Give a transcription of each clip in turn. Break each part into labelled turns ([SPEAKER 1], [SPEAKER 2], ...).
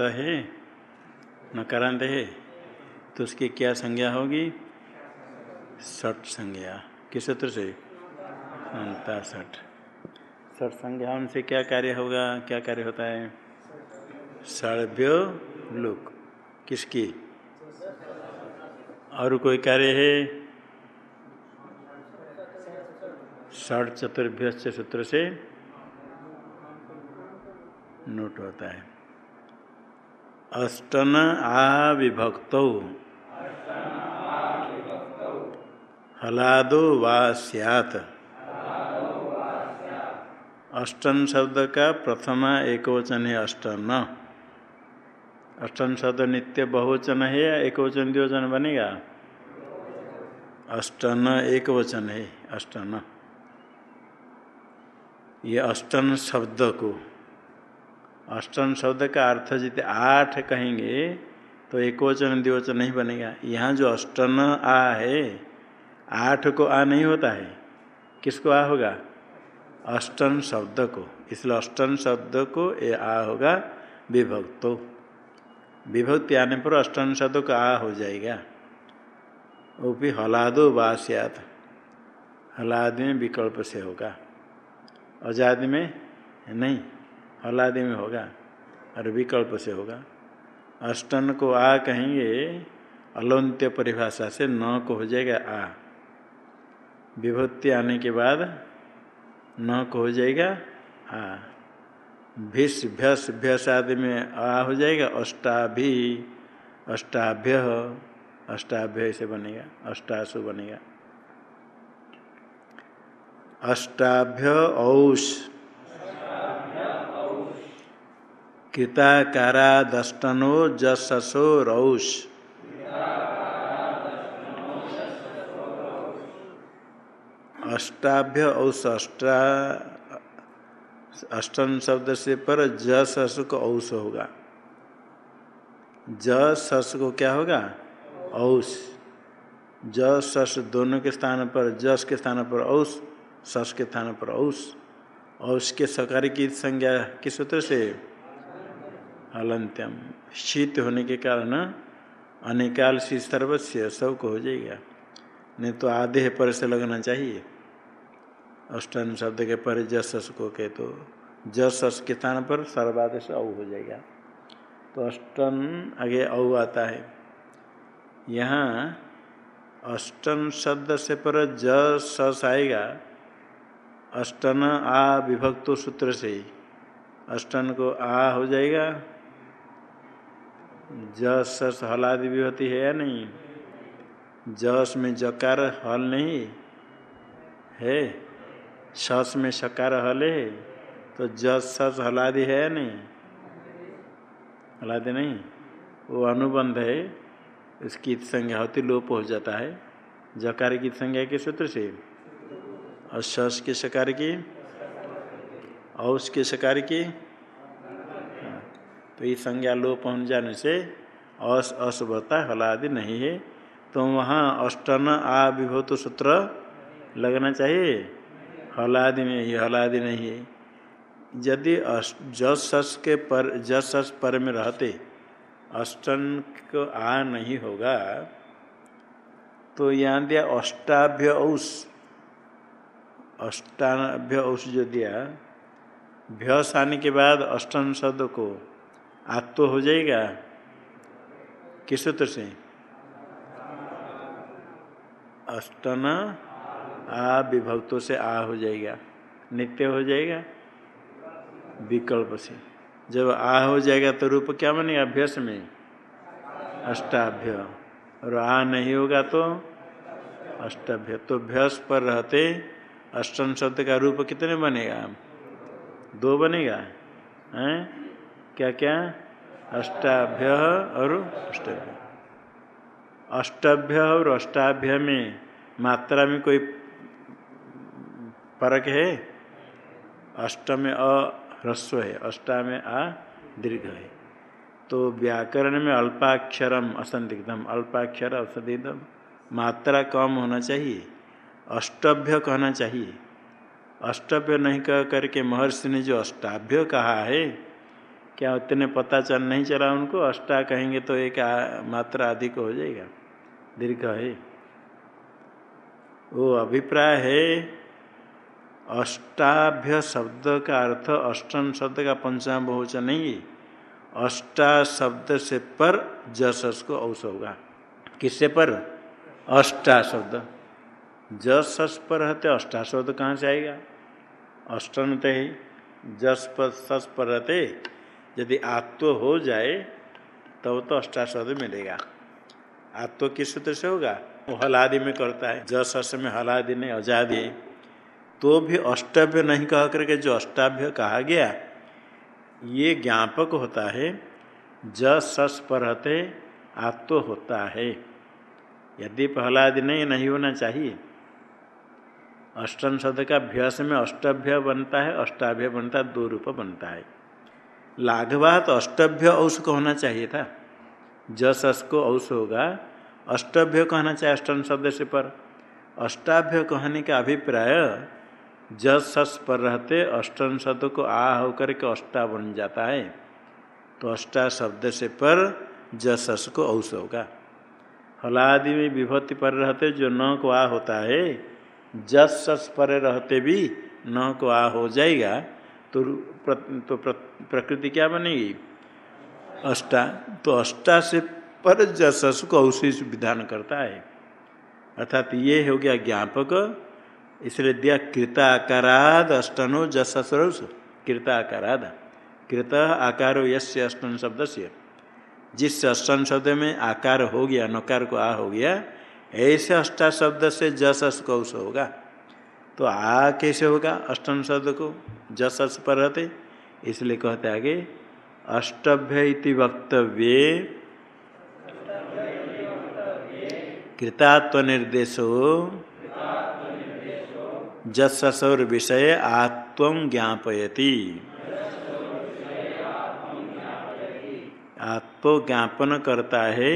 [SPEAKER 1] अंत है नकारांत है तो उसकी क्या संज्ञा होगी? सठ संज्ञा। किस सूत्र से? अंता सठ संज्ञा उनसे क्या कार्य होगा? क्या कार्य होता है? सभ्य लुक। किसकी? और कोई कार्य है? षठ चतुर्भ्य सूत्र से नोट होता है। अष्टन आ हलादो वा सियात। अष्टन शब्द का प्रथमा एकवचन है अष्टन। अष्टन शब्द नित्य बहुवचन है या एक वचन द्विवचन बनेगा? अष्टन एक वचन है, अष्टन। ये अष्टन शब्द को अष्टन शब्द का अर्थ जितने आठ कहेंगे तो एक वचन द्विवचन नहीं बनेगा। यहाँ जो अष्टन आ है, आठ को आ नहीं होता है। किसको आ होगा? अष्टन शब्द को। इसलिए अष्टन शब्द को ये आ होगा विभक्तो। विभक्ति आने पर अष्टन शब्द का आ हो जाएगा। वो भी हलादो बास्यात हलाद में विकल्प से होगा। आज़ादी में नहीं। हलादि में होगा और विकल्प से होगा। अष्टन को आ कहेंगे, अलंत्य परिभाषा से न को हो जाएगा आ। विभक्ति आने के बाद न को हो जाएगा आ भिस भ्यस भ्यस आदि में आ हो जाएगा, अष्टाभि, अष्टाभ्य अष्टाभ्य से बनेगा, अष्टासु बनेगा। अष्टाभ्य औष। कृताकारादष्टनो जसो रौष अष्टाभ्य औष अष्टा अष्टम शब्द से पर ज को औस होगा। ज सस को क्या होगा? औस। ज सस दोनों के स्थान पर, जस के स्थान पर औस, सस के स्थान पर औस। औस के सकार की संज्ञा किस सूत्र से? अलंत्यम। शीत होने के कारण अनिकाल सी सर्वस्व सबको हो जाएगा। नहीं तो आधे पर से लगना चाहिए। अष्टन शब्द के पर जस को के तो जस के स्थान पर सर्वादेश औ हो जाएगा। तो अष्टन आगे औ आता है। यहाँ अष्टन शब्द से पर ज सस आएगा। अष्टन आ विभक्तो सूत्र से। अष्टन को आ हो जाएगा। जस हलादि भी होती है या नहीं? जस में जकार हल नहीं है? सस में शकार हल है? तो जस सस हलादि है या नहीं? हलादि नहीं। वो अनुबंध है। इसकी संज्ञा होती लोप हो जाता है। जकार की संज्ञा के सूत्र से। और सस के शकार की? औस के शकार की? तो ये संज्ञा लोप हो जाने से अस असभता हलादि नहीं है। तो वहाँ अष्टन आ विभूत सूत्र लगना चाहिए? हलादि में ही, हलादि नहीं है। यदि जस सस के पर, जस सस पर में रहते, अष्टन को आ नहीं होगा तो यहाँ दिया अष्टाभ्य औष अष्टाभ्य औष जो दिया, भ्यस आने के बाद अष्टन शब्द को आत्व हो जाएगा। किस सूत्र से? अष्टन आ विभक्तों से आ हो जाएगा। नित्य हो जाएगा। विकल्प से। जब आ हो जाएगा तो रूप क्या बनेगा? अभ्यस में। अष्टाभ्य। और आ नहीं होगा तो अष्टाभ्य। तो भ्यस पर रहते अष्टम शब्द का रूप कितने बनेगा? दो बनेगा। हैं? क्या क्या अष्टाभ्य और अष्टभ्य। अष्टभ्य और अष्टाभ्य में मात्रा में कोई फ़र्क है? अष्ट में अह्रस्व है अष्टा में आ दीर्घ है। तो व्याकरण में अल्पाक्षरम असंदिग्धम, अल्पाक्षर असंदिग्धम, मात्रा कम होना चाहिए, अष्टभ्य कहना चाहिए। अष्टभ्य नहीं कह करके महर्षि ने जो अष्टाभ्य कहा है क्या उतने पता चल नहीं चला उनको? अष्टा कहेंगे तो एक मात्रा अधिक हो जाएगा। दीर्घ है। वो अभिप्राय है, अष्टाभ्य शब्द का अर्थ अष्टम शब्द का पंचम बहुवचन नहीं है। अष्टा शब्द से पर जस को औस होगा। किससे पर? अष्टा शब्द। जस पर रहते, अष्टा शब्द कहाँ से आएगा? अष्टम तो है। जस पर सस पर रहते। यदि आत्व हो जाए तब तो, तो अष्टाशब्द मिलेगा। आत्व किस सूत्र से होगा? वो हलादि में करता है। जस अस में हलादि ने अजादि। तो भी अष्टभ्य नहीं कह करके जो अष्टाभ्य कहा गया ये ज्ञापक होता है जस सस पर रहते आत्व होता है। यदि पहलादि नहीं नहीं होना चाहिए। अष्टम शब्द का अभ्यास में अष्टभ्य बनता है अष्टाभ्य बनता है दो रूप बनता है। लाघवात अष्टभ्य औष होना चाहिए था। जस को औष होगा, अष्टभ्य कहना चाहिए अष्टम शब्द से पर। अष्टाभ्य कहने का अभिप्राय, जस सस पर रहते अष्टम शब्द को आ होकर के अष्टा बन जाता है। तो अष्टा शब्द से पर जस को औष होगा। हलादि में विभूति पर रहते जो न को आ होता है, जस सस पर रहते भी न को आ हो जाएगा। तो प्र, तो प्र, प्रकृति क्या बनेगी? अष्टा तो अष्टा से पर जस को उसी विधान करता है। अर्थात ये हो गया ज्ञापक इसलिए दिया कृताकाराद अष्टनो जसरस कृताकाराद कृत आकारो यश अष्टन शब्द से जिस अष्टन शब्द में आकार हो गया नकार को आ हो गया ऐसे अष्टा शब्द से जस कौश होगा। तो आ कैसे होगा? अष्टम शब्द को जस पर रहते इसलिए कहते आगे, अष्टभ्य इति वक्तव्य कृतात्व निर्देशो जससौर विषय आत्म ज्ञापयति करता है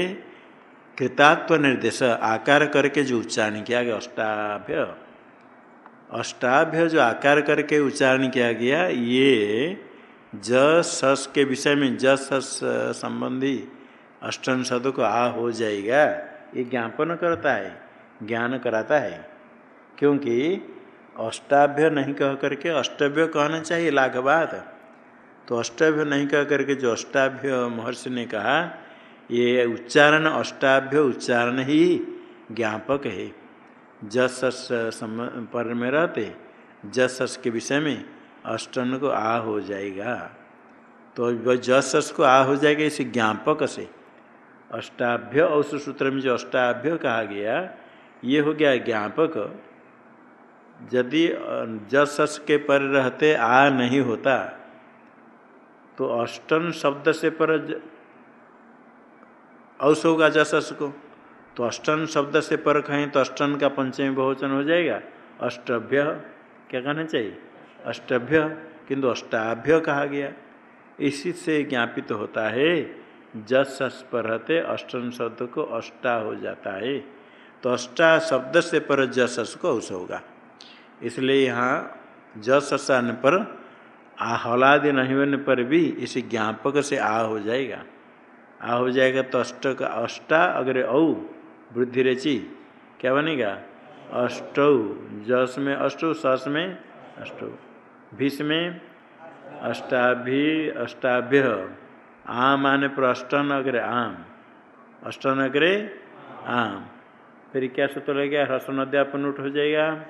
[SPEAKER 1] कृतात्व निर्देश आकार करके जो उच्चारण किया गया, अष्टाभ्य। अष्टाभ्य जो आकार करके उच्चारण किया गया, ये जस सस के विषय में जस सस संबंधी अष्टम शब्द को आ हो जाएगा, ये ज्ञापन करता है, ज्ञान कराता है। क्योंकि अष्टाभ्य नहीं कह करके अष्टभ्य कहना चाहिए लाघवाद तो अष्टाभ्य नहीं कह करके जो अष्टाभ्य महर्षि ने कहा, ये उच्चारण अष्टाभ्य उच्चारण ही ज्ञापक है। जस पर में रहते जस के विषय में अष्टन को आ हो जाएगा। तो जस को आ हो जाएगा, इसे ज्ञापक से। अष्टाभ्य औष सूत्र में जो अष्टाभ्य कहा गया, ये हो गया ज्ञापक। यदि जस के पर रहते आ नहीं होता तो अष्टन शब्द से पर औस होगा जसस को। तो अष्टन शब्द से पर कहें तो अष्टन का पंचमी बहुवचन हो जाएगा। अष्टभ्य, क्या कहना चाहिए? अष्टभ्य, किंतु अष्टाभ्य कहा गया। इसी से ज्ञापित तो होता है, जस पर रहते अष्टन शब्द को अष्टा हो जाता है। तो अष्टा शब्द से पर जस को औस होगा। इसलिए यहाँ जस आने पर आहलादि नहीं होने पर भी इसी ज्ञापक से आ हो जाएगा। आ हो जाएगा तो अष्ट का अष्टा, अगर औ। वृद्धि रचि क्या बनेगा? अष्ट जस में अष्ट सस में अष्ट भीष में अष्टाभि, अष्टाभ्य। आम आने पर अष्टन अग्रे आम। अष्टन अग्रे आम। फिर क्या सूत्र लगेगा? ह्रस्व अध्यापन उठ हो जाएगा।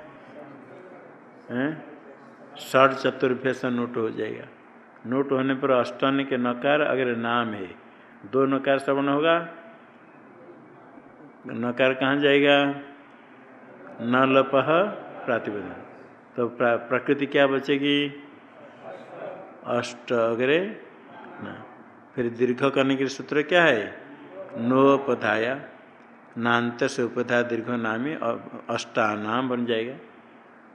[SPEAKER 1] षड चतुर्भ्य से नोट हो जाएगा। नोट होने पर अष्टन के नकार अगर नाम है। दो नकार श्रवण होगा। नकार कहाँ जाएगा? न लप प्रातिपद तो प्रा, प्रकृति क्या बचेगी? अष्ट अग्रे न। फिर दीर्घ करने के सूत्र क्या है? नोपधाया। नान्त से उपधा दीर्घ नामी अष्टा नाम बन जाएगा।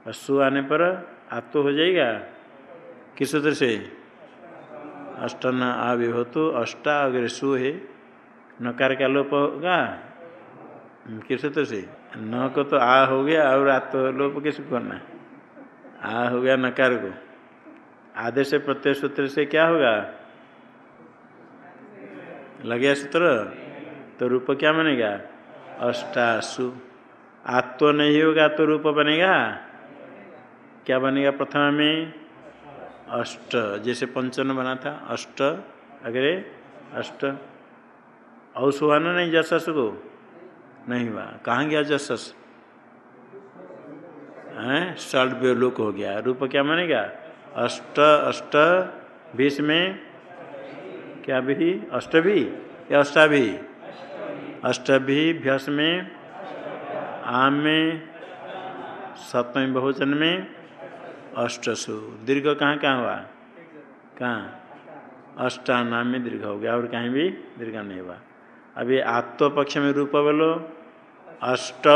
[SPEAKER 1] और सु आने पर आप तो हो जाएगा? किस सूत्र से? अष्टन आविभूतु अष्टा अगर सु है। नकार का लोप होगा? किस सूत्र से? न को तो आ हो गया और आ तो लोप किस करना आ हो गया नकार को। आदेश प्रत्यय सूत्र से क्या होगा? लगे सूत्र? तो रूप क्या बनेगा? अष्टासु। आत्व नहीं होगा तो रूप बनेगा? क्या बनेगा प्रथम में? अष्ट। जैसे पंचन बना था, अष्ट। अगरे अष्ट। औस नहीं जसस को नहीं हुआ। कहाँ गया जसस? हैं? सल्ट लोक हो गया। रूप क्या मानेगा? अष्ट अष्ट, बीस में क्या भी? अष्टभी? या अष्टाभी? अष्टभी भ्यस में, आम में, सप्तमी बहुचन में, अष्टसु। दीर्घ कहाँ कहाँ हुआ? कहाँ? अष्टानाम में दीर्घ हो गया और कहीं भी दीर्घ नहीं हुआ। अभी आत्व पक्ष में रूप बोलो। अष्ट।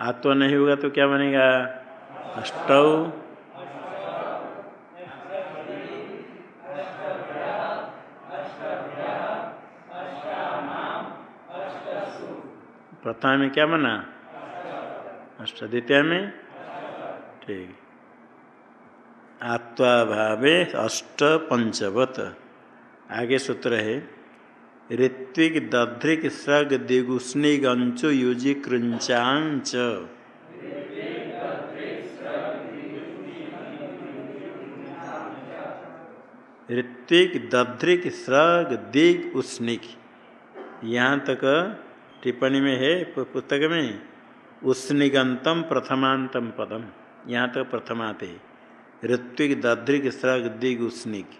[SPEAKER 1] आत्व नहीं होगा तो क्या बनेगा? अष्ट। प्रथम में क्या बना? अष्ट द्वितीय में ठीक। आत्वाभावे अष्ट पंचवत आगे सूत्र है। ऋत्विक, दध्रिक सृग दिगुष्णिग अंचु, युजि कृंचांच ऋत्विक, दध्रिक सृग दिग उष्णिक यहाँ तक टिप्पणी में है पुस्तक में? उष्णिगंतम प्रथमांतम पदम। यहाँ तक प्रथमाते ऋत्विक दध्रिक सृग दिग उष्णिक।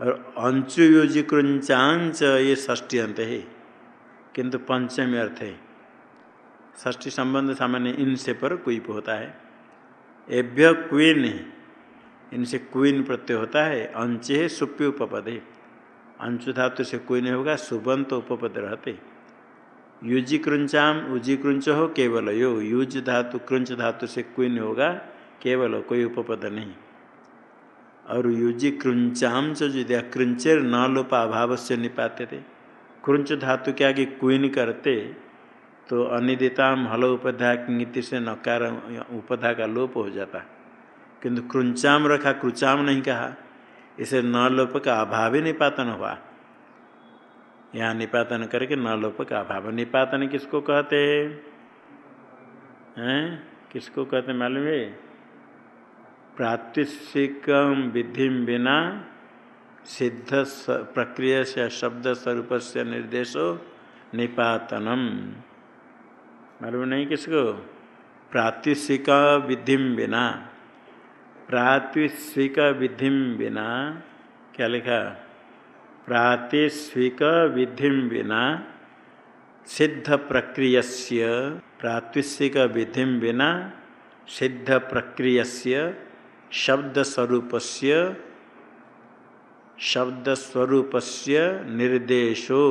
[SPEAKER 1] और अंशुयोजी कृंचांच ये षष्टी अंत है। किंतु पंचमी अर्थ है। षष्ठी संबंध सामान्य इनसे पर क्वीप होता है। एभ्य क्वीन इनसे क्वीन प्रत्यय होता है। अंश है सुप्य उपपद। है अंशु धातु से क्वीन होगा, सुबंत उपपद रहते। युजी कृंचाम उजी कृंच हो केवल। यो युज धातु कृंच धातु से क्वीन होगा, केवल, कोई उपपद नहीं। और युजी कृंचाम से जो दिया न लोपा अभाव से निपाते थे। कृंच धातु के आगे क्वीन करते तो अनिदिताम हल उपधा नीति से नकार उपधा का लोप हो जाता। किंतु कृंचाम रखा क्रुचाम नहीं कहा, इसे न लोप का अभाव ही निपातन हुआ। यहाँ निपातन करके न लोप का अभाव निपातन किसको कहते हैं? किसको कहते मालूम है? प्रातिशिक विधि बिना सिद्ध प्रक्रिया से, शब्द स्वरूप से निर्देशो निपातनम। मालूम नहीं किसको? प्रातिशिक विधि बिना प्रातिशिक विधि बिना क्या लिखा? प्रातिस्विक विधि बिना सिद्ध प्रक्रिय प्रातिशिक विधि बिना सिद्ध प्रक्रिय शब्द स्वरूपस्य शब्द स्वरूपस्य निर्देशो।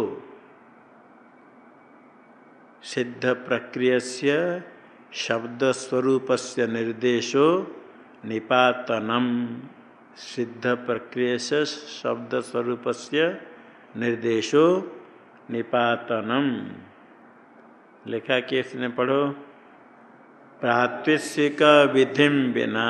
[SPEAKER 1] सिद्ध प्रक्रियस्य शब्द निर्देशो निपातनम। सिद्ध प्रक्रिय शब्द स्वरूपस्य निर्देशो निपातनम। लेखा केस ने पढ़ो। प्रातिशिक विधि बिना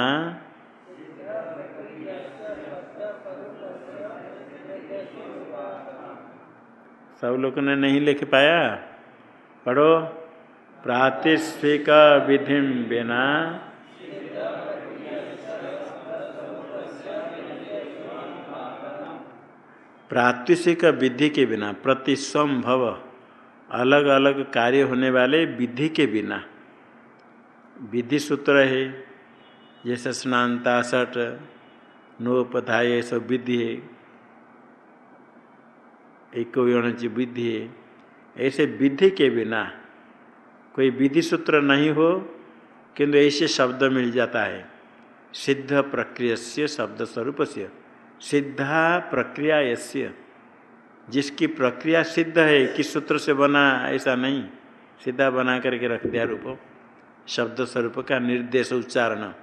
[SPEAKER 1] सब लोग ने नहीं लिख पाया। पढ़ो। प्रातिष्ठिक विधि बिना प्रातिशिक विधि के बिना, प्रतिसंभव अलग अलग कार्य होने वाले विधि के बिना। विधि सूत्र है, जैसे स्नानता सट नोपधाय सब विधि है। एक विधि है। ऐसे विधि के बिना कोई विधि सूत्र नहीं हो, किंतु ऐसे शब्द मिल जाता है। सिद्ध प्रक्रिय शब्द स्वरूप से सिद्धा प्रक्रिया यश्य जिसकी प्रक्रिया सिद्ध है, किस सूत्र से बना, ऐसा नहीं। सीधा बना करके रख दिया रूप। शब्द स्वरूप का निर्देश उच्चारण।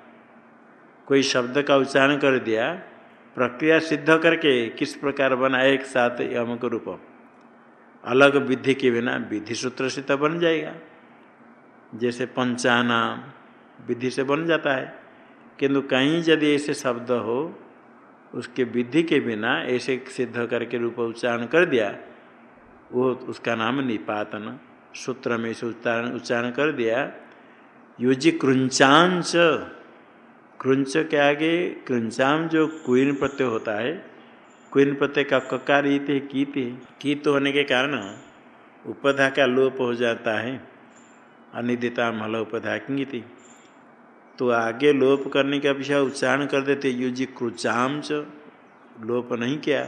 [SPEAKER 1] कोई शब्द का उच्चारण कर दिया, प्रक्रिया सिद्ध करके किस प्रकार बना, एक साथ अमुक रूप। अलग विधि के बिना विधि सूत्र से तो बन जाएगा। जैसे पंचाना विधि से बन जाता है। किंतु कहीं यदि ऐसे शब्द हो उसके विधि के बिना ऐसे सिद्ध करके रूप उच्चारण कर दिया, वो उसका नाम निपातन, सूत्र में से उच्चारण उच्चारण कर दिया। युजी कृंचांच कृंच के आगे कृंचाम जो कुन प्रत्यय होता है कुन प्रत्यय का ककार ईत है, कीत है। कीत होने के कारण उपधा का लोप हो जाता है, अनिदिता मल उपधा की तो आगे लोप करने के अपेक्षा उच्चारण कर देते युजी च। लोप नहीं किया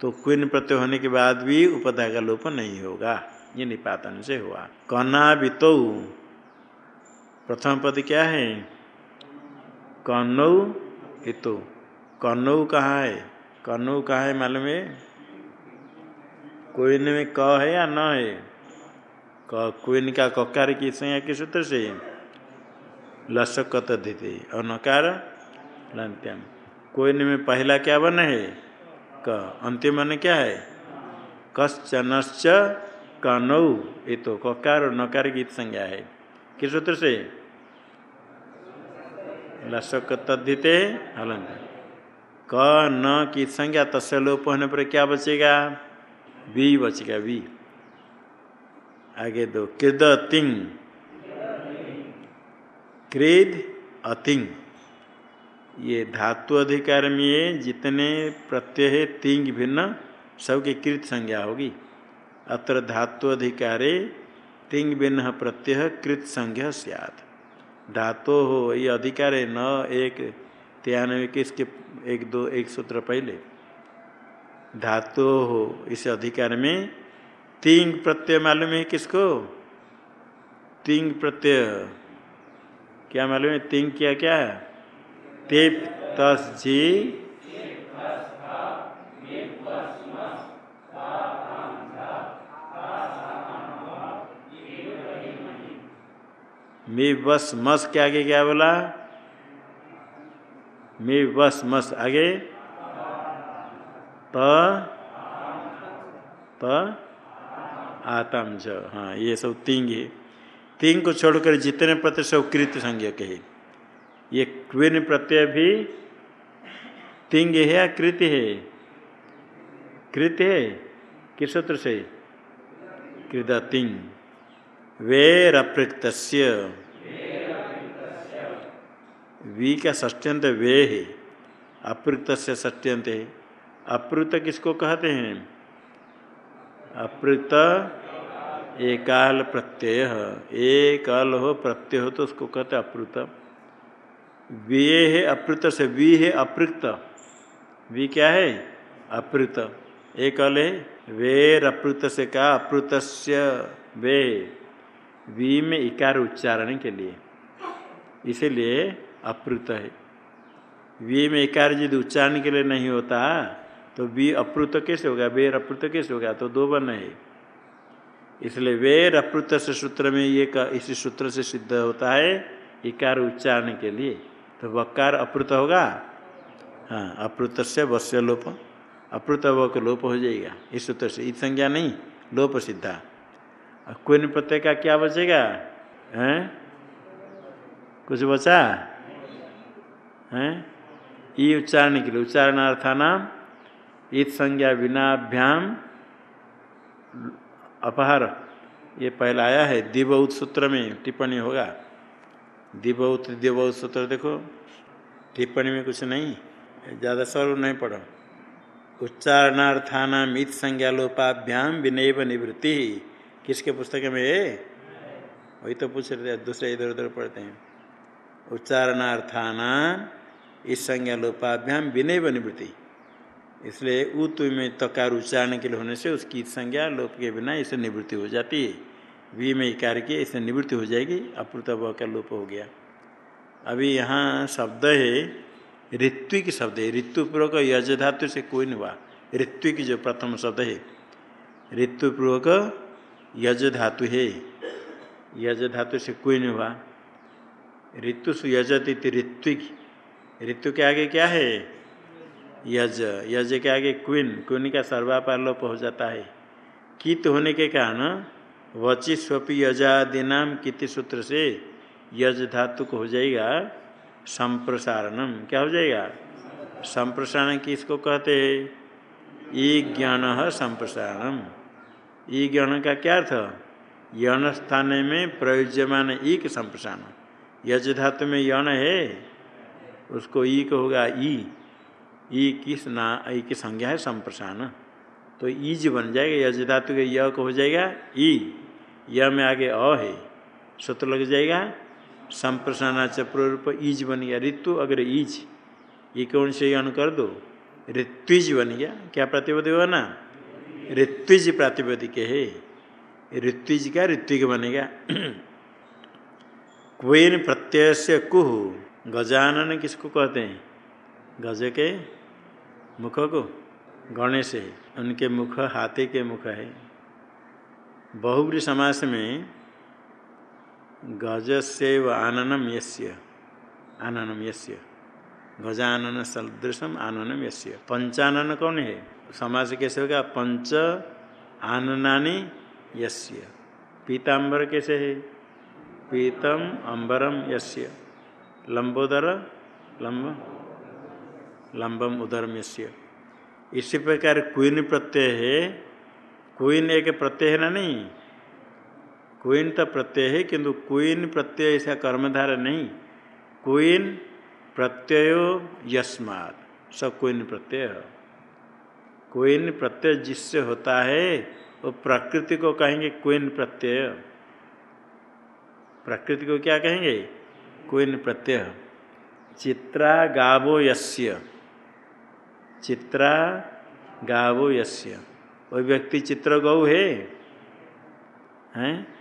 [SPEAKER 1] तो क्विन प्रत्यय होने के बाद भी उपधा का लोप नहीं होगा। ये निपातन से हुआ। कना बितो प्रथम पद क्या है? कनौ हितो। कनौ कहाँ है? कनौ कहाँ है मालूम है? कोई में क है या न है? क्विन का ककार की संज्ञा के सूत्र से? लसकत धिते और नकार लंत्यम। कोई में पहला क्या बन है क। अंतिम मन क्या है? कश्चनश्च कनौ। ये तो ककार और नकार की संज्ञा है। किस सूत्र से? लसक तद्धिते हलंत क न की संज्ञा तस्य लोप होने पर क्या बचेगा? वी बचेगा, वी। आगे दो। कृद तिंग क्रेद अतिंग। ये धातु अधिकार में ये जितने प्रत्यय तिंग भिन्न, सबकी कृत संज्ञा होगी। अत्र धातु अधिकारे तिंग भिन्न प्रत्यय, कृत संज्ञा सियात। धातु हो, ये अधिकार है, न एक, तिरानवे के इसके एक दो, एक सूत्र पहले। धातु हो, इस अधिकार में तिंग प्रत्यय मालूम है किसको? तिंग प्रत्यय। क्या मालूम है तिंग क्या क्या है? तिप तस जी। मी बस मस के आगे क्या बोला? मी बस मस आगे। त आतम ज। हाँ ये सब तिंग है। तिंग को छोड़कर जितने प्रत्यय, सब कृत संज्ञक है ये क्विन प्रत्यय भी तिंग है या कृत है? कृत है? किस सूत्र से? कृत तिंग वेर अप्रक्त वी का षष्ट्यंत वे है। अप्रक्त से षष्ट्यंत है। अप्रत किसको कहते हैं? अप्रत एकाल प्रत्यय। एकल हो प्रत्यय हो तो उसको कहते अप्रुत वे है अप्रत से वी है अप्रत वी क्या है? अप्रत एकल है? वेर अप्रत से का? अप्रत वे। वी में इकार उच्चारण के लिए। इसीलिए अप्रुत है। वी में इकार यदि उच्चारण के लिए नहीं होता तो वी अप्रुत कैसे होगा? वेर अप्रुत कैसे होगा? तो दो बन है। इसलिए वेर अप्रुत से सूत्र में ये का, इसी सूत्र से सिद्ध होता है इकार उच्चारण के लिए। तो वकार अप्रुत होगा? हाँ अप्रुत से वश्य लोप। अप्रुत वक लोप हो जाएगा। इस सूत्र से। इस संज्ञा नहीं, लोप सिद्धा। कोई प्रत्यय का क्या बचेगा? हैं? कुछ बचा? हैं? ई उच्चारण के लिए। उच्चारणार्थानाम। ईद संज्ञा बिनाभ्याम अपहार, ये पहला आया है दिवउत सूत्र में टिप्पणी होगा। दिवउत दिवउत सूत्र देखो, टिप्पणी में कुछ नहीं, ज़्यादा स्वरूप नहीं पढ़ो उच्चारणार्थान ईद संज्ञा लोपाभ्याम विनय निवृत्ति। किसके पुस्तक में है वही तो पूछ रहे दूसरे इधर उधर पढ़ते हैं। उच्चारणार्थान इस संज्ञा लोपाभ्याम विनय निवृत्ति। इसलिए उत में तकार उच्चारण के लिए होने से उसकी संज्ञा लोप के बिना इसे निवृत्ति हो जाती है। वी में इकार के इसे निवृत्ति हो जाएगी अप्रुत का लोप हो गया। अभी यहाँ शब्द है, ऋत्विक शब्द है। ऋतुपूर्वक यज धातु से कोई नहीं हुआ। ऋत्विक जो प्रथम शब्द है ऋतुपूर्वक यज धातु है। यज धातु से कोई नहीं हुआ। ऋतु यजती ऋत्विक। ऋतु के आगे क्या है? यज यज के आगे क्विन क्विन का सर्वापार लोप हो जाता है। कित होने के कारण वचि स्वपी यजादि नाम किति सूत्र से यज धातु को हो जाएगा संप्रसारणम। क्या हो जाएगा? संप्रसारण किसको कहते हैं? ई ज्ञान संप्रसारणम। ई ज्ञान का क्या अर्थ? यण स्थान में प्रयोज्यमान ई के संप्रसारण। यज धातु में यण है, उसको ई को होगा ई। ई किस ना ई की संज्ञा है? संप्रसारण। तो ईज बन जाएगा, यज धातु के य को हो जाएगा, ई। य में आगे अ है, सूत्र लग जाएगा। संप्रसारणाच रूप ईज बन गया, ऋतु अगर ईज, ये कौन से यन कर दो? ऋत्विज बन गया। क्या प्रतिपद हुआ ना? ऋत्विज प्रातिपदिक है। ऋत्विज का ऋत्विक बनेगा। क्वेन प्रत्यय से कुह, गजानन किसको कहते हैं? गज के मुख को गणेश है उनके मुख, हाथी के मुख है। बहुब्री समास में गज से व आननम यस्य आननम यस्य। गजानन सदृशम आननम यस्य। पंचानन कौन है? समास कैसे होगा? पंच आननानी यस्य। पीताम्बर कैसे है? पीतम अंबरम यस्य। लंबोदर, लंब लंबम उदरम यस्य इसी प्रकार क्वीन प्रत्यय है। क्वीन एक प्रत्यय है ना नहीं? क्वीन तो प्रत्यय है, किंतु क्वीन प्रत्यय ऐसा कर्मधारा नहीं। क्वीन प्रत्ययो यस्मात। सब क्वीन प्रत्यय क्वीन प्रत्यय जिससे होता है, वो प्रकृति को कहेंगे क्वीन प्रत्यय। प्रकृति को क्या कहेंगे? क्वीन प्रत्यय। चित्रा गावो यस्य। चित्रा गावो यस्य। वो व्यक्ति चित्र गौ है? हैं?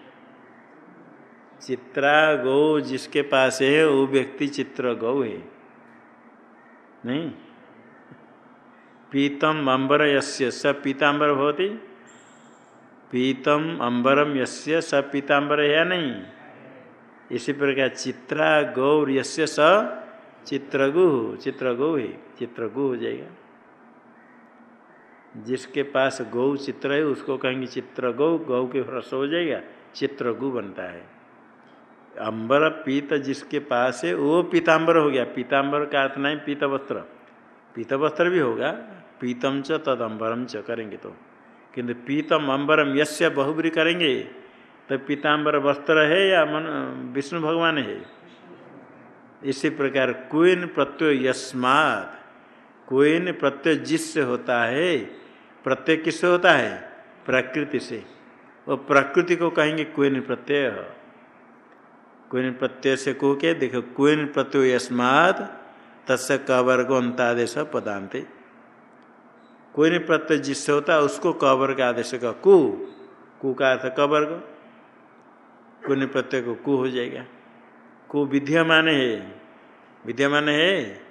[SPEAKER 1] चित्रा गौ जिसके पास है, वो व्यक्ति चित्र गौ है। नहीं? पीतम अंबर यस्य स पीताम्बर होती पीतम अंबरम यस्य स पीताम्बर है या नहीं? इसी प्रकार चित्रा गौर यस्य स चित्रगु चित्रगु है चित्रगु हो जाएगा। जिसके पास गौ चित्र है, उसको कहेंगे चित्र गौ गौ के ह्रस्व हो जाएगा, चित्र गु बनता है। अंबर पीत जिसके पास है, वो पीताम्बर हो गया। पीताम्बर का अर्थ नहीं पीत वस्त्र पीत वस्त्र भी होगा, पीतम च तद अम्बरम च करेंगे तो। किंतु पीतम अम्बरम यश्य बहुबरी करेंगे तो पीताम्बर वस्त्र है या मन, विष्णु भगवान है? इसी प्रकार कुन प्रत्यय यस्मात कुन प्रत्यय जिससे होता है प्रत्यय किससे होता है, प्रकृति से। वो प्रकृति को कहेंगे कुन प्रत्यय। क्वीन प्रत्यय से कह के देखो, क्वीन प्रत्यय यस्मात तस्य कवर्ग अंतादेश पदांते क्वीन प्रत्यय जिससे होता है, उसको कवर्ग आदेश का कु। कु का अर्थ कवर्ग। क्वीन प्रत्यय को कु हो जाएगा। कु विद्यमान है। विद्यमान है,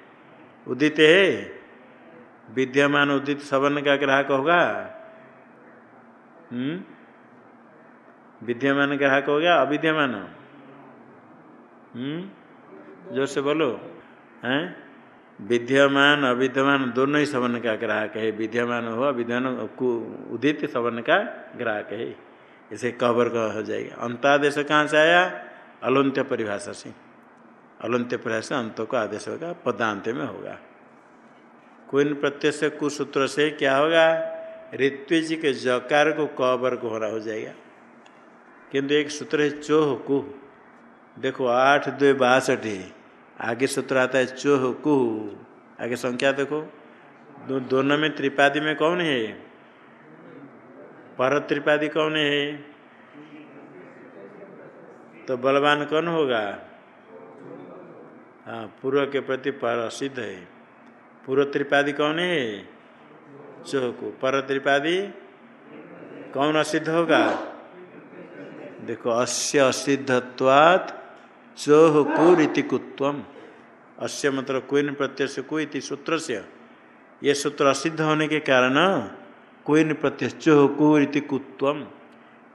[SPEAKER 1] उदित है। विद्यमान उदित सवर्ण का ग्राहक होगा? हम्म? विद्यमान ग्राहक हो गया, अविद्यमान? हम्म? ज़ोर से बोलो। हैं? विद्यमान, अविद्यमान, दोनों ही सवर्ण का ग्राहक है। विद्यमान हो, अविद्यमान उदित सवर्ण का ग्राहक है। इसे कबर का हो जाएगा। अंतादेश कहाँ से आया? अलंत्य परिभाषा से। अलंत्य परिभाषा अंत को आदेश होगा पदांत में होगा। कोई प्रत्यय से कुसूत्र से क्या होगा? ऋत्विज के जकार को को होना हो जाएगा। किंतु एक सूत्र है चोह कुह देखो आठ दो बासठ है। आगे सूत्र आता है चोह कुह आगे संख्या देखो। दो, दोनों में त्रिपादी में कौन है? पर त्रिपादी कौन है? तो बलवान कौन होगा? हाँ पूर्व के प्रति पर सिद्ध है। पूर्व त्रिपादी कौन है? चोहकु पर त्रिपादी? कौन असिद्ध होगा? देखो, अस्य असिद्धत्वात् चोह कुरीति कुत्वम अस्य मतलब कोई प्रत्यय से कोई सूत्र से। ये सूत्र असिद्ध होने के कारण कोई प्रत्यय चोह कुरीति कुत्वम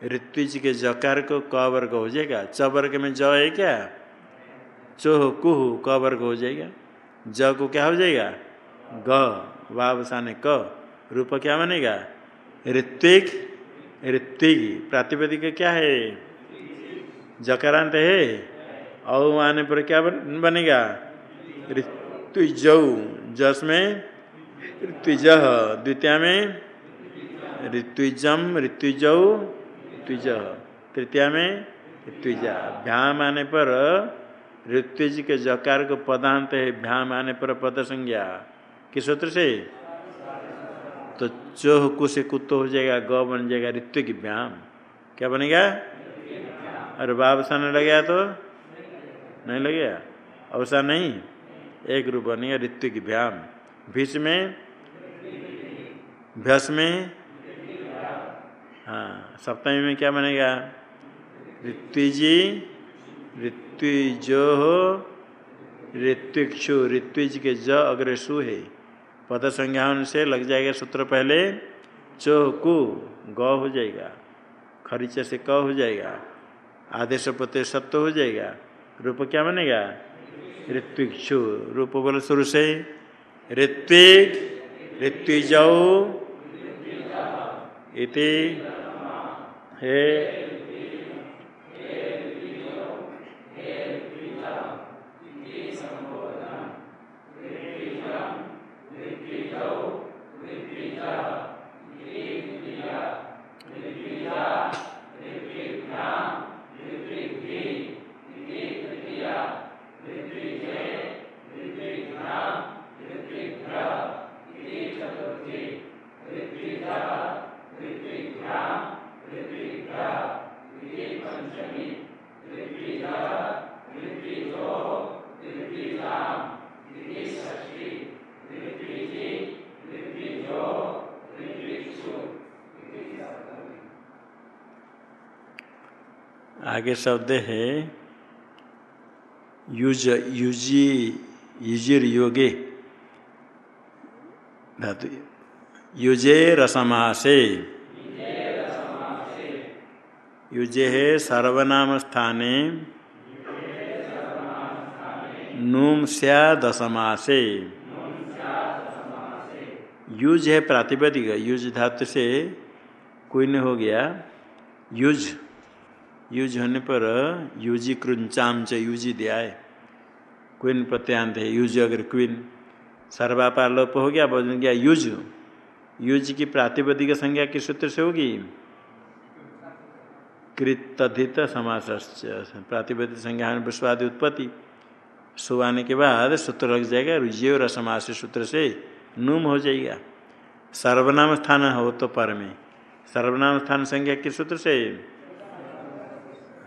[SPEAKER 1] ऋत्विज के जकार को क वर्ग हो जाएगा। च वर्ग में ज है क्या? चोह कुह क वर्ग हो जाएगा। ज को क्या हो जाएगा? ग वावसाने क रूप क्या बनेगा? ऋत्विक ऋत्विक प्रातिपदिक क्या है? जकारांत है। औ आने पर क्या बन, बनेगा? ऋत्विज जस में ऋत्विज द्वितीय में ऋत्विजम ऋत्विज ऋत्विज तृतीया में ऋत्विजा। भ्याम आने पर ऋत्विज के जकार को पदांत है भ्याम आने पर पद संज्ञा किस सूत्र से? तो चोह कु से कुत्तो हो जाएगा, ग बन जाएगा की व्याम क्या बनेगा? और नहीं लगेगा तो? नहीं लगेगा? अवसा नहीं। एक रूप बनेगा की व्याम भीष में? भ्यस में? हाँ सप्तमी में क्या बनेगा? ऋत्विजी ऋत्विजो ऋत्विक्षु ऋत्विज के ज अग्र सु है। पद संज्ञा से लग जाएगा सूत्र पहले चो कु ग हो जाएगा, खरीच से क हो जाएगा, आदेश पते सत्य हो जाएगा, रूप क्या बनेगा? ऋत्विक्षु, रूप बोले शुरू से ऋत्विक ऋत्विजौ, इति, हे आगे शब्द है, युज, युजी, युजिर योगे। धातु, युजे रसमासे। युजे है सर्वनाम स्थाने नूम स्या दशमासे युज है प्रातिपदिक, युज धातु से कोई नहीं हो गया। युज युज होने पर युजी कृंचाम च युजी दिया है क्विन प्रत्यांत है, युज अगर क्विन। सर्वापार लोप हो गया, बोल गया युज। युज की प्रातिपदिक संज्ञा किस सूत्र से होगी? कृतधित समास प्रातिपदिक संज्ञा विश्वादि उत्पत्ति। सुवाने के बाद सूत्र लग जाएगा, रुजय और समास सूत्र से नुम हो जाएगा। सर्वनाम स्थान हो तो पर में सर्वनाम स्थान संज्ञा किस सूत्र से?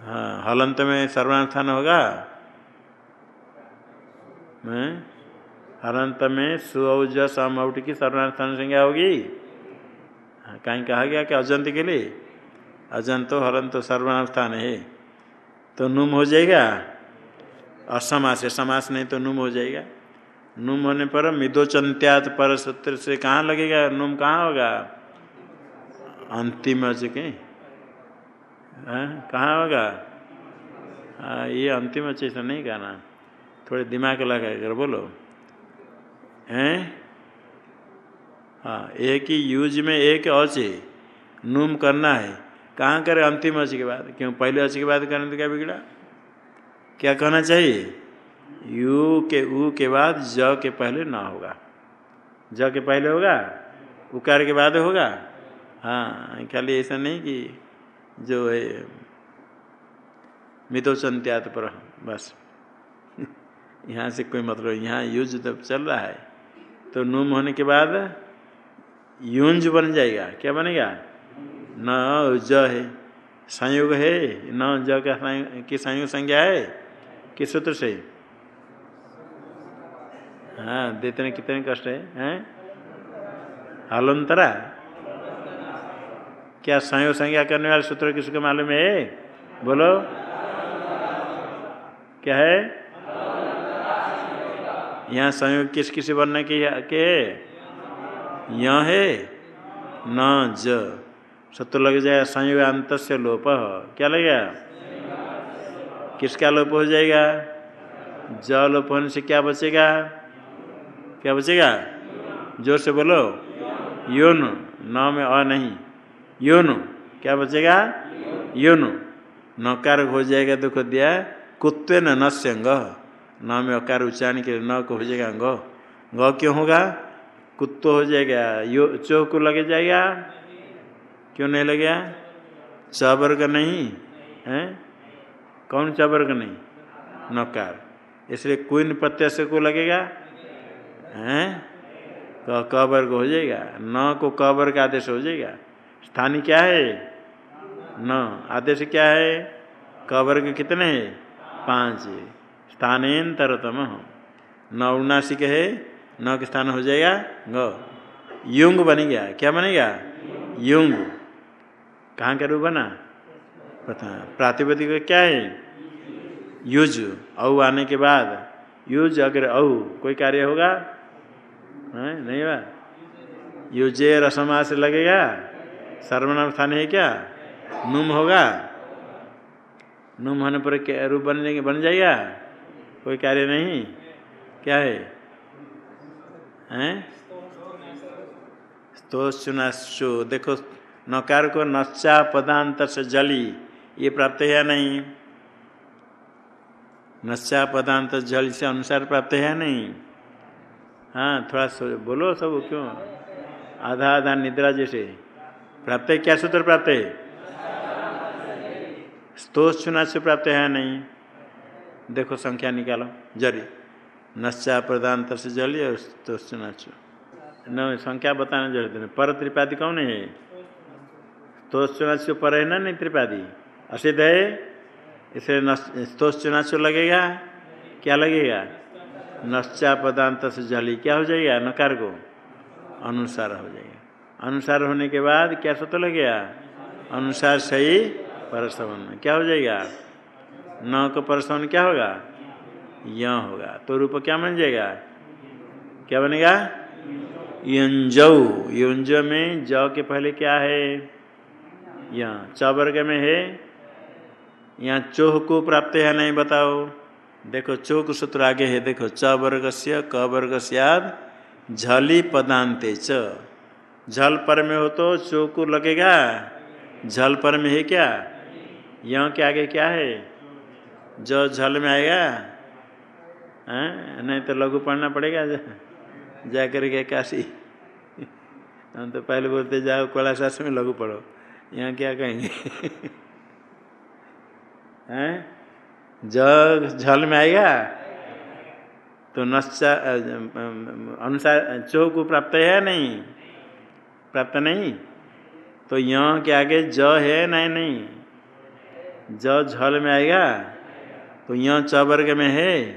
[SPEAKER 1] हाँ हलंत में सर्वनाम स्थान होगा हलंत में सुज समउट की सर्वनाम स्थान संज्ञा होगी? कहीं कहा गया कि अजंत के लिए? अजंत हलंत सर्वनाम स्थान है। तो नुम हो जाएगा? असमास है, समास नहीं तो नुम हो जाएगा। नुम होने पर मिदोचंत्यात पर सूत्र से कहाँ लगेगा? नुम कहाँ होगा? अंतिम अज के कहाँ होगा? आ, ये अंतिम से नहीं कहना थोड़े दिमाग लगा कर बोलो। हैं? हाँ एक ही यूज़ में एक अचे नूम करना है। कहाँ करे अंतिम अच के बाद क्यों पहले अच के बाद करने तो क्या बिगड़ा? क्या कहना चाहिए? यू के ऊ के बाद ज के पहले ना होगा। ज के पहले होगा? उकार के बाद होगा? हाँ खाली ऐसा नहीं कि जो है मितोचंत्यात पर, बस। यहाँ से कोई मतलब यहाँ युज जब चल रहा है तो नूम होने के बाद युंज बन जाएगा। क्या बनेगा? न ज है, संयोग है, न ज का की संयोग संज्ञा है? किस सूत्र से? हाँ देते कितने कष्ट है, हैं? हलंतरा क्या संयोग संज्ञा करने वाले सूत्र किसको मालूम है? बोलो। क्या है? यहाँ संयोग किस किस बनने के के? यह है। न, ज। सत्य लग जाएगा, संयोग अंत से लोप। क्या लगेगा? किसका लोप हो जाएगा? ज लोप होने से क्या बचेगा? क्या बचेगा? ज़ोर से बोलो। योन। न में अ नहीं। योन। क्या बचेगा? योनु। नकार हो जाएगा दुख दिया। कुत्ते न नस्य अंग न में अकार उच्चारण के न को हो जाएगा अंग ग क्यों होगा? कुत्तो हो जाएगा। यो चो को लगे जाएगा। क्यों नहीं लगेगा? चवर्ग नहीं। है? कौन चवर्ग नहीं? नकार। इसलिए क्वीन प्रत्यक्ष को लगेगा। हैं? क वर्ग हो जाएगा। न को क वर्ग आदेश हो जाएगा। स्थानीय क्या है? न। आदेश क्या है? क वर्ग कितने है? पाँच स्थानेतरतम। न उन्नासिक है, न के स्थान हो जाएगा? ग। युंग बन गया क्या बनेगा? युंग। कहाँ का रूप बना? पता प्रातिपदिक क्या है? युज। औ आने के बाद। युज अगर औ, कोई कार्य होगा? नहीं हुआ? युजे रसमा से लगेगा? सर्वनाम स्थान है क्या? नुम होगा? नुम होने पर क्या रूप बन जाएँगे? बन जाएगा? कोई कार्य नहीं? क्या है? हैं? तो सुनाशो देखो, नकार को नच्चा पदांत से जली। ये प्राप्त है नहीं? नच्चा पदांत जल से अनुसार प्राप्त है नहीं? हाँ थोड़ा बोलो सब क्यों? आधा आधा निद्रा जैसे। प्राप्त है? क्या सूत्र प्राप्त है? स्तोष चुना से प्राप्त है नहीं? देखो, संख्या निकालो। जरी। नश्चा प्रदान से जली और स्तोष चुना न, संख्या बताना ज़रूरत नहीं। पर त्रिपादी कौन है? स्तोष चुनाचो पर है ना नहीं त्रिपादी? असिध है? इसलिए स्तोष चुनाचो लगेगा? क्या लगेगा? नश्चा पदांत से जली। क्या हो जाएगा? नकार को। अनुसार हो जाएगा। अनुसार होने के बाद क्या सूत्र गया? अनुसार सही परसवन क्या हो जाएगा? न को परसवन क्या होगा? य होगा। तो रूप क्या बन जाएगा? क्या बनेगा? युंजौ। युंज में ज के पहले क्या है? यहाँ च वर्ग में है। यहाँ चोह को प्राप्त है नहीं बताओ। देखो चोक सूत्र आगे है। देखो, च वर्ग से क वर्ग सियाद झली पदांते च। झल पर में हो तो चोकु लगेगा। झल पर में है क्या? यहाँ के आगे क्या है? जो झल में आएगा नहीं तो लघु पढ़ना पड़ेगा। जा करके काशी। हम तो पहले बोलते, जाओ कोला शास्त्र में लघु पढ़ो। यहाँ क्या कहेंगे? हैं जग झल में आएगा तो नश्चा अनुसार चो को प्राप्त है नहीं? प्राप्त नहीं? तो यहाँ के आगे ज है नहीं नहीं? ज झल में आएगा? तो यहाँ च वर्ग में है?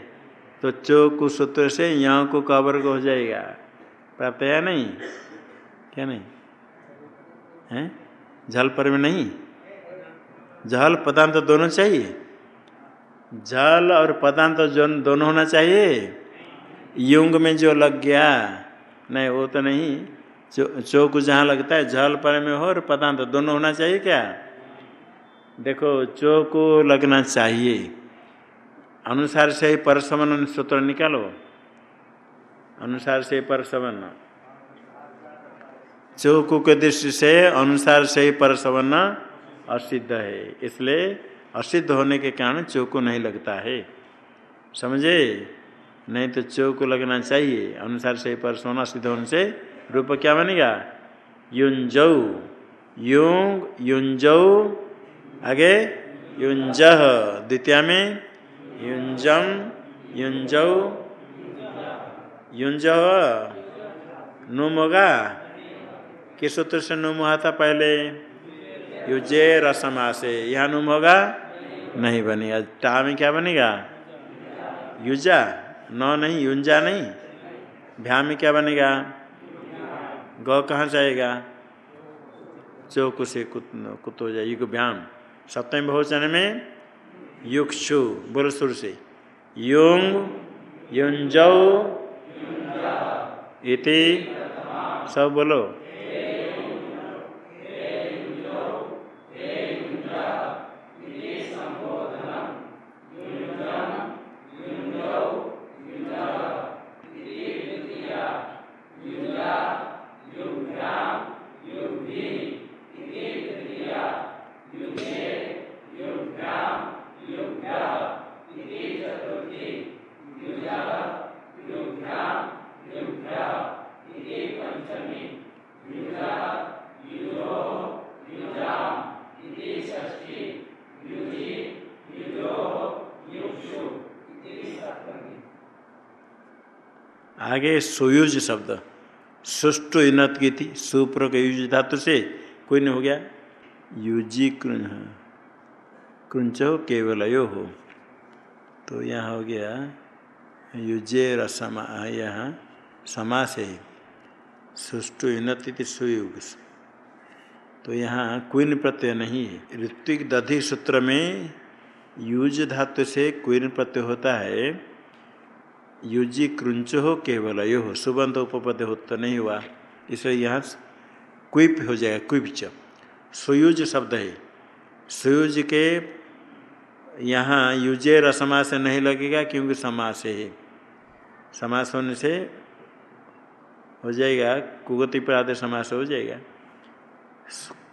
[SPEAKER 1] तो चो को सूत्र से यहाँ को क वर्ग हो जाएगा। प्राप्त है नहीं? क्या नहीं? है? झल पर में नहीं? झल पदांत तो दोनों चाहिए? झल और पदांत तो दोनों होना चाहिए? युंग में जो लग गया। नहीं, वो तो नहीं। चो चौक जहाँ लगता है जल पर में हो और पदांत दोनों होना चाहिए क्या? देखो चौक लगना चाहिए, अनुसार से ही परसमन सूत्र निकालो। अनुसार से परसमन। चौक के दृष्टि से अनुसार से ही परसमन असिद्ध है, इसलिए असिद्ध होने के कारण चौक नहीं लगता है। समझे? नहीं तो चौक लगना चाहिए, अनुसार से ही परसमन सिद्ध होने से रूप क्या बनेगा? युंजौ युंग युंजौ आगे। युंज द्वितीय में। युंजम युंजौ युंज नुम होगा? किस सूत्र से नुम हुआ था पहले? युजे रसमा से। यहाँ नुम होगा? नहीं बनेगा। टा में क्या बनेगा? युजा। न नहीं युंजा नहीं। भ्या में क्या बनेगा? ग कहाँ जाएगा? चौक से कुत कुत हो जाए युग भ्याम सप्तम बहुचन में, युक्षु बोल सुर से। युंग, युंजौ, इति, सब बोलो। आगे सुयुज शब्द। सुष्टु इनत की थी सुप्र के युज धातु से कोई नहीं हो गया। युजी कृंच हो केवल यो हो। तो यहाँ हो गया युजे रसमा, यहाँ समास है सुष्टु इनति सुयुग तो यहाँ क्वीन प्रत्यय नहीं है। ऋत्विक दधि सूत्र में युज धातु से क्वीन प्रत्यय होता है। युजी कृंच हो केवल यो हो, सुबंध उपपद हो तो नहीं हुआ। इसलिए यहाँ क्विप हो जाएगा क्विपच सुयुज शब्द है। सुयुज के यहाँ युजे रसमा से नहीं लगेगा क्योंकि समास है। समास होने से हो जाएगा, कुगति प्रादे समास हो जाएगा।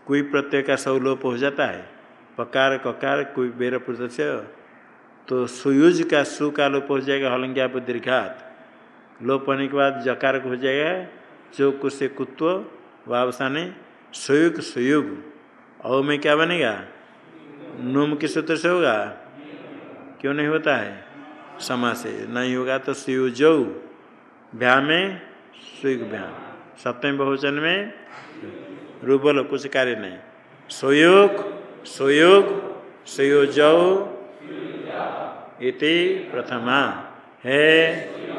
[SPEAKER 1] कोई प्रत्यय का सौलोप हो जाता है। पकार ककार कोई बेर से तो सुयुज का सु का लोप हो जाएगा हलंग्या दीर्घात। लोप होने के बाद जकार हो जाएगा चौक से कुत्व वावसाने, सुयुग सुयुग। औ में क्या बनेगा? नुम किस सूत्र से होगा? क्यों नहीं होता है? समा से। नहीं होगा तो सुयुजौ। भ्या में सुयुग भ्या सप्तम बहुवचन में रूबल कुछ कार्य नहीं। सुयुग सुयुग, सुयोजौ। इति प्रथमा। है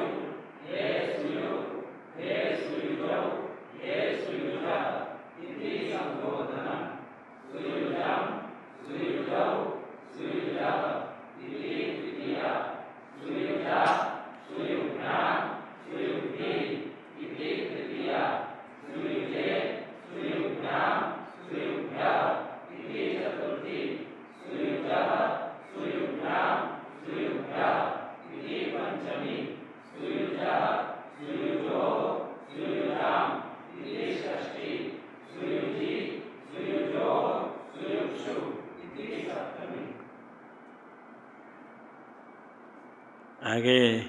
[SPEAKER 1] आगे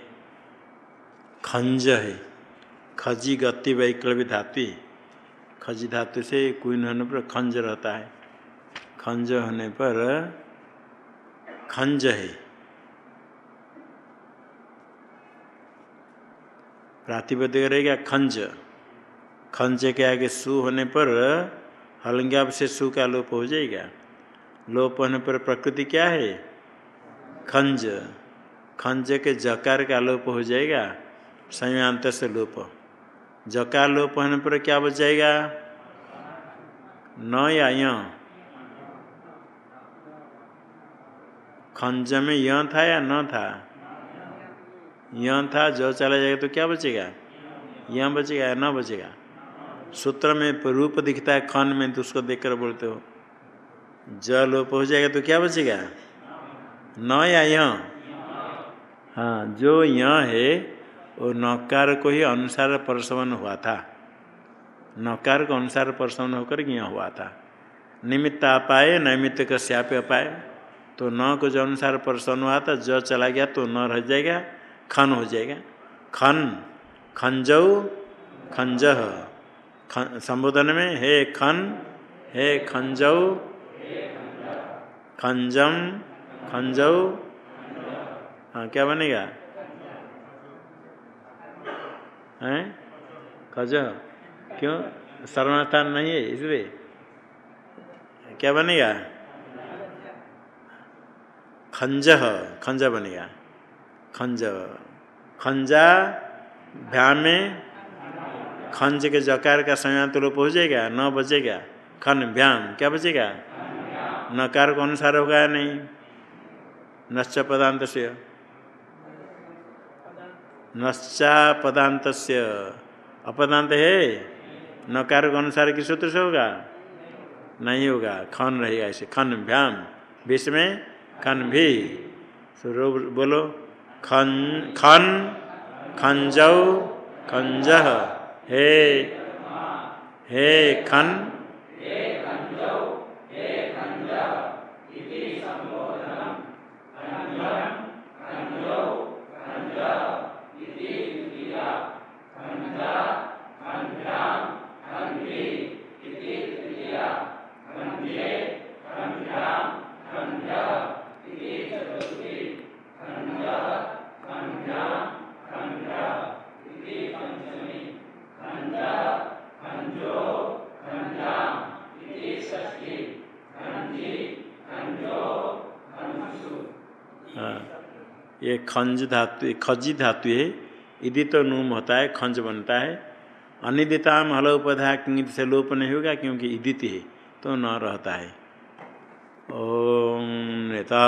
[SPEAKER 1] खंज है। खजी गति वैकल्पी धातु खजी धातु से कुन होने पर खंज रहता है। खंज होने पर खंज है। प्रातिपदिक रहेगा खंज। खंज के आगे सु होने पर हलंग्या से सु का लोप हो जाएगा। लोप होने पर प्रकृति क्या है? खंज। खंज के जकार का लोप हो जाएगा, संयांत से लोप। जकार लोप होने पर क्या बच जाएगा? न या य खंज में य था या न था? य था, जो चला जाएगा तो क्या बचेगा? य बचेगा या न बचेगा? सूत्र में रूप दिखता है खन में तो उसको देखकर बोलते हो। ज लोप हो जाएगा तो क्या बचेगा? न या य हाँ जो यहाँ है, वो नकार को ही अनुसार परसवन हुआ था। नकार को अनुसार परसवन होकर यहाँ हुआ था। निमित्त अपाए नैमित्त का श्याप अपाए तो न को जो अनुसार परसवन हुआ था, जो चला गया तो न रह जाएगा, खन हो जाएगा। खन, खंजौ खंज संबोधन में, हे खन, हे खंजौ, खंजम, खंजौ हाँ क्या बनेगा? हैं? खज। क्यों? सर्वनास्थान नहीं है इसलिए। क्या बनेगा? खंज खंजा बनेगा। खंज खंजा भ्या में खंज के जकार का संयंत रूप हो जाएगा, न बचेगा। खन भ्याम। क्या बचेगा? नकार को अनुसार होगा या नहीं? नश्च पदांत से। नश्चा पदांत अपदांत है? नकार के अनुसार किस सूत्र से होगा? नहीं होगा। खन रहेगा ऐसे। खन भ्याम। विष में खन भी। बोलो। खन खन, खंजौ खंज हे हे, खन। खंज धातु खजी धातु है यदि तो नूम होता है, खंज बनता है। अनिदिताम हल उपधा किंग से लोप नहीं होगा क्योंकि इदित है तो न रहता है। ओम नेता